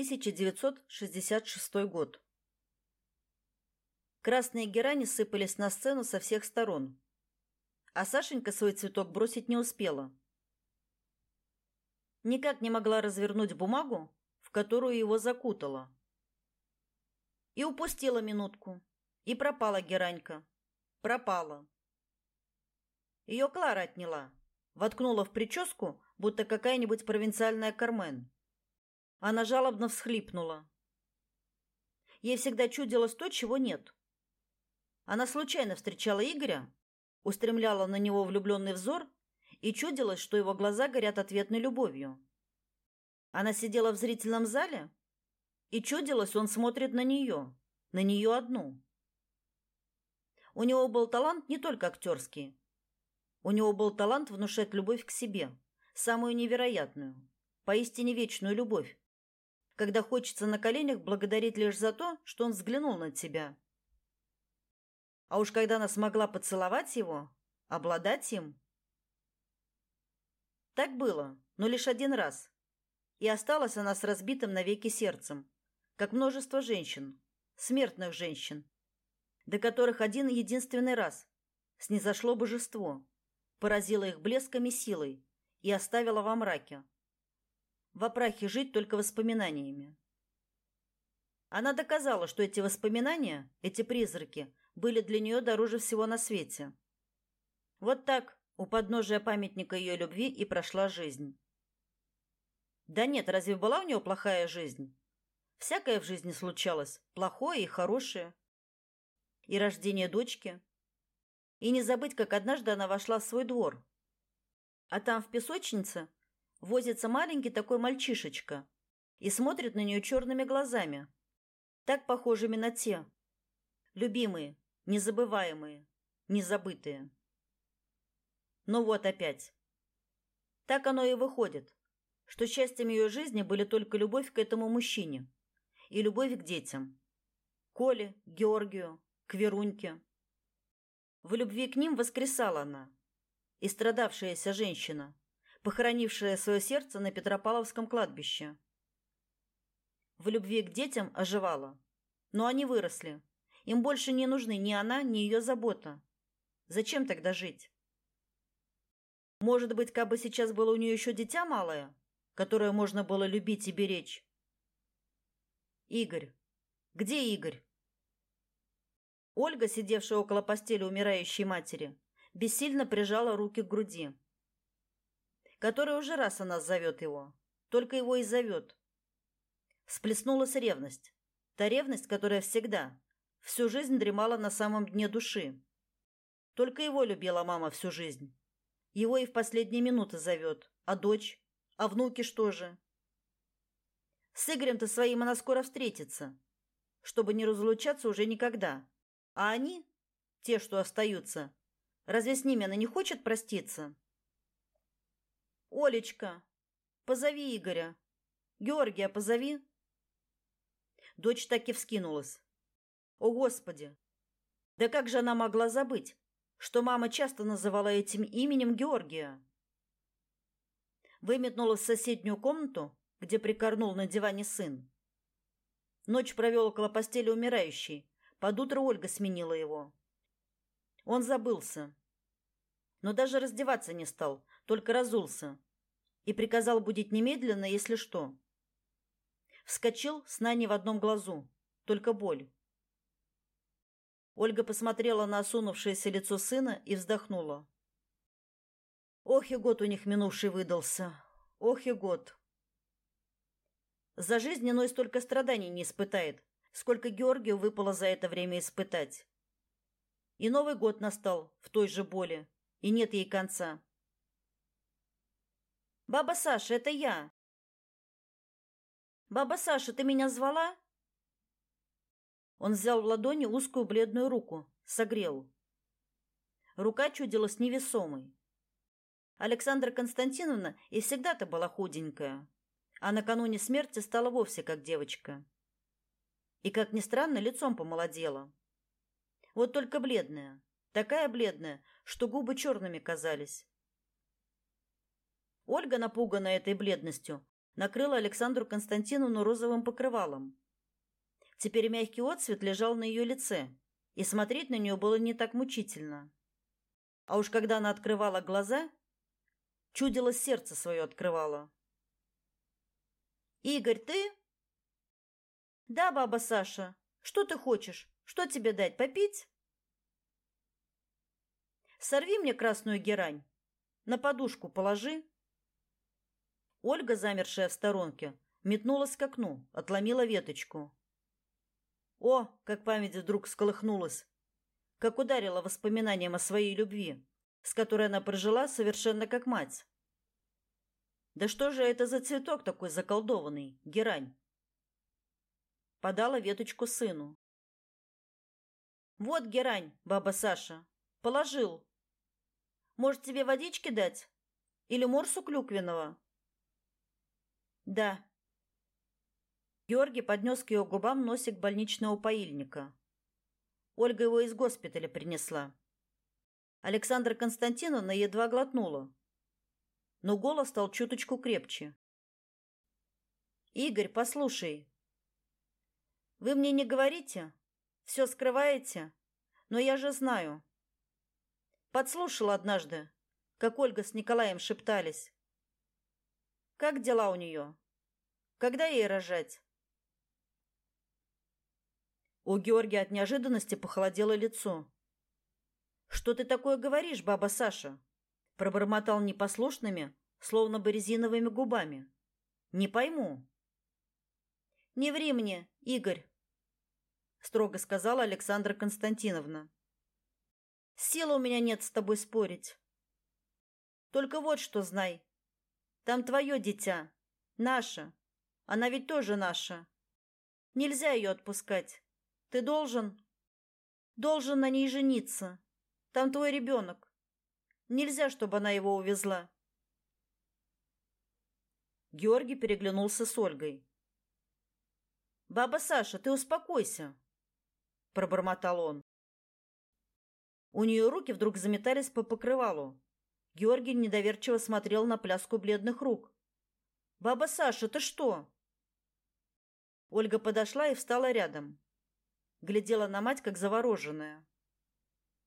1966 год. Красные герани сыпались на сцену со всех сторон. А Сашенька свой цветок бросить не успела. Никак не могла развернуть бумагу, в которую его закутала. И упустила минутку. И пропала геранька. Пропала. Ее Клара отняла. Воткнула в прическу, будто какая-нибудь провинциальная Кармен. Она жалобно всхлипнула. Ей всегда чудилось то, чего нет. Она случайно встречала Игоря, устремляла на него влюбленный взор и чудилось, что его глаза горят ответной любовью. Она сидела в зрительном зале и чудилось, он смотрит на нее, на нее одну. У него был талант не только актерский. У него был талант внушать любовь к себе, самую невероятную, поистине вечную любовь, когда хочется на коленях благодарить лишь за то, что он взглянул на тебя. А уж когда она смогла поцеловать его, обладать им... Так было, но лишь один раз. И осталась она с разбитым навеки сердцем, как множество женщин, смертных женщин, до которых один единственный раз снизошло божество, поразило их блеском и силой и оставило во мраке, в опрахе жить только воспоминаниями. Она доказала, что эти воспоминания, эти призраки, были для нее дороже всего на свете. Вот так у подножия памятника ее любви и прошла жизнь. Да нет, разве была у нее плохая жизнь? Всякое в жизни случалось, плохое и хорошее. И рождение дочки. И не забыть, как однажды она вошла в свой двор. А там в песочнице возится маленький такой мальчишечка и смотрит на нее черными глазами, так похожими на те, любимые, незабываемые, незабытые. Ну вот опять. Так оно и выходит, что счастьем ее жизни были только любовь к этому мужчине и любовь к детям. Коле, Георгию, к Веруньке. В любви к ним воскресала она, и страдавшаяся женщина, похоронившая свое сердце на Петропавловском кладбище. В любви к детям оживала. Но они выросли. Им больше не нужны ни она, ни ее забота. Зачем тогда жить? Может быть, как бы сейчас было у нее еще дитя малое, которое можно было любить и беречь? Игорь. Где Игорь? Ольга, сидевшая около постели умирающей матери, бессильно прижала руки к груди который уже раз она зовет его. Только его и зовет. Всплеснулась ревность. Та ревность, которая всегда, всю жизнь дремала на самом дне души. Только его любила мама всю жизнь. Его и в последние минуты зовет. А дочь? А внуки что же? С Игорем-то своим она скоро встретится, чтобы не разлучаться уже никогда. А они, те, что остаются, разве с ними она не хочет проститься?» Олечка, позови Игоря. Георгия, позови. Дочь так и вскинулась. О, господи. Да как же она могла забыть, что мама часто называла этим именем Георгия? Выметнулась в соседнюю комнату, где прикорнул на диване сын. Ночь провел около постели умирающей. Под утро Ольга сменила его. Он забылся. Но даже раздеваться не стал, только разулся и приказал будить немедленно, если что. Вскочил, сна не в одном глазу, только боль. Ольга посмотрела на осунувшееся лицо сына и вздохнула. Ох и год у них минувший выдался. Ох и год. За жизнь иной столько страданий не испытает, сколько Георгию выпало за это время испытать. И Новый год настал в той же боли, и нет ей конца. Баба Саша, это я. Баба Саша, ты меня звала? Он взял в ладони узкую бледную руку, согрел. Рука чудилась невесомой. Александра Константиновна и всегда-то была худенькая, а накануне смерти стала вовсе как девочка. И, как ни странно, лицом помолодела. Вот только бледная, такая бледная, что губы черными казались. Ольга, напуганная этой бледностью, накрыла Александру Константиновну розовым покрывалом. Теперь мягкий отцвет лежал на ее лице, и смотреть на нее было не так мучительно. А уж когда она открывала глаза, чудило сердце свое открывало. «Игорь, ты?» «Да, баба Саша. Что ты хочешь? Что тебе дать, попить?» «Сорви мне красную герань. На подушку положи». Ольга, замершая в сторонке, метнулась к окну, отломила веточку. О, как память вдруг сколыхнулась, как ударила воспоминанием о своей любви, с которой она прожила совершенно как мать. Да что же это за цветок такой заколдованный, герань? Подала веточку сыну. Вот герань, баба Саша, положил. Может, тебе водички дать? Или морсу клюквенного? Да. Георгий поднес к ее губам носик больничного поильника. Ольга его из госпиталя принесла. Александра Константиновна едва глотнула, но голос стал чуточку крепче. Игорь, послушай. Вы мне не говорите, все скрываете, но я же знаю. Подслушала однажды, как Ольга с Николаем шептались. Как дела у нее? Когда ей рожать? У Георгия от неожиданности похолодело лицо. Что ты такое говоришь, баба Саша? пробормотал непослушными, словно бы резиновыми губами. Не пойму. Не ври мне, Игорь, строго сказала Александра Константиновна. Сил у меня нет с тобой спорить. Только вот что знай. Там твое дитя. Наша. Она ведь тоже наша. Нельзя ее отпускать. Ты должен... Должен на ней жениться. Там твой ребенок. Нельзя, чтобы она его увезла. Георгий переглянулся с Ольгой. «Баба Саша, ты успокойся», — пробормотал он. У нее руки вдруг заметались по покрывалу. Георгий недоверчиво смотрел на пляску бледных рук. «Баба Саша, ты что?» Ольга подошла и встала рядом. Глядела на мать, как завороженная.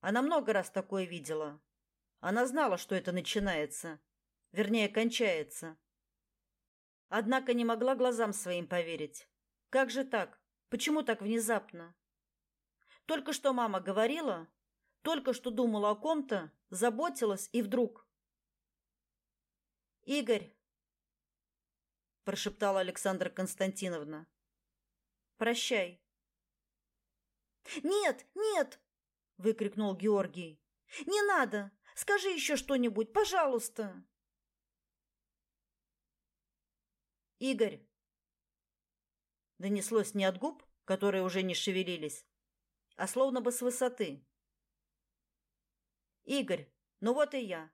Она много раз такое видела. Она знала, что это начинается. Вернее, кончается. Однако не могла глазам своим поверить. Как же так? Почему так внезапно? Только что мама говорила, только что думала о ком-то, заботилась и вдруг... «Игорь!» – прошептала Александра Константиновна. «Прощай». «Нет, нет!» – выкрикнул Георгий. «Не надо! Скажи еще что-нибудь, пожалуйста!» «Игорь!» Донеслось не от губ, которые уже не шевелились, а словно бы с высоты. «Игорь, ну вот и я.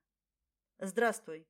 Здравствуй.